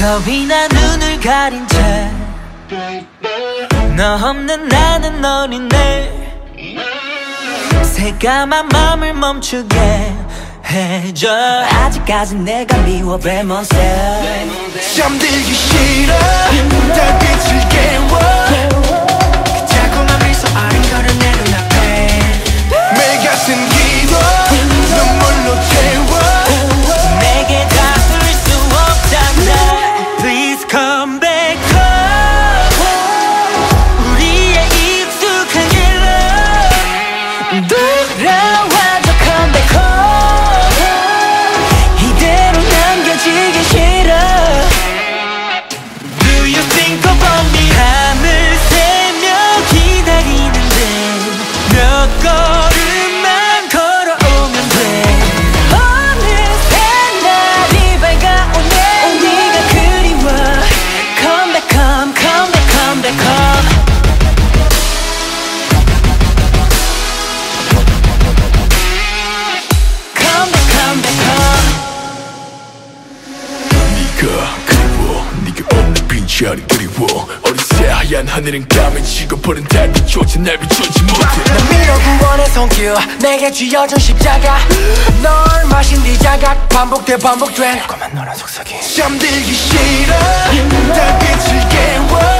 겁이 나 눈을 가린 채. 너 없는 나는 어린데 새까만 맘을 멈추게 해줘. 아직까진 내가 미워 베몬 también. 빈자리 그리워. 어느새 하얀 하늘은 까매지고 버린 달빛조차 날 비추지 못해 난 미워 구원의 손길 내게 쥐어준 십자가. 널 마신 뒤 자각 반복돼 반복돼. 꼬만 너란 속삭임. 잠들기 싫어. 달빛을 깨워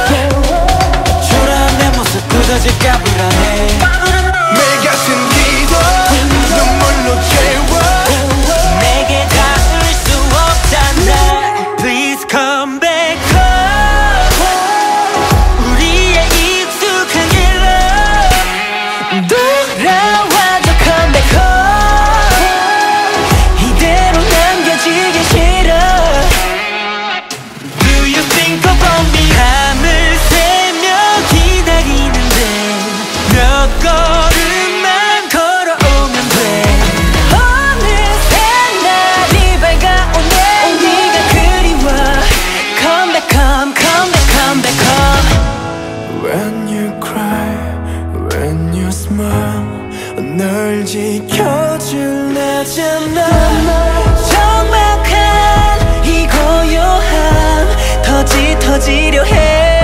지켜줄 나잖아. 정막한 이 고요함 더 짙어지려 해.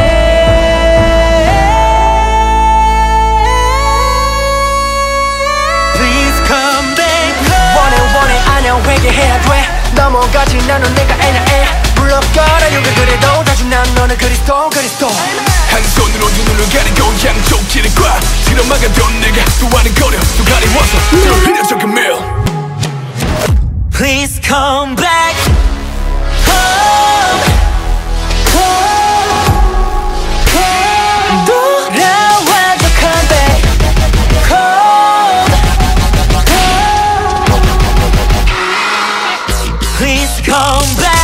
Please come back. home 원해 원해 아냐 회개해야 돼? 넘어가지 나는 내가 애냐애? 불러가라 여기 그래도 다시 난 너는 그리스도 그리스도. 한 손으로 두 눈을 가리고 양쪽 길을 꽉 들어막아도 내가 또 아른거려 또 가리워서 늘 필요적인 매일 Please come back home. home, home. 돌아와줘 come back home. home. Please come back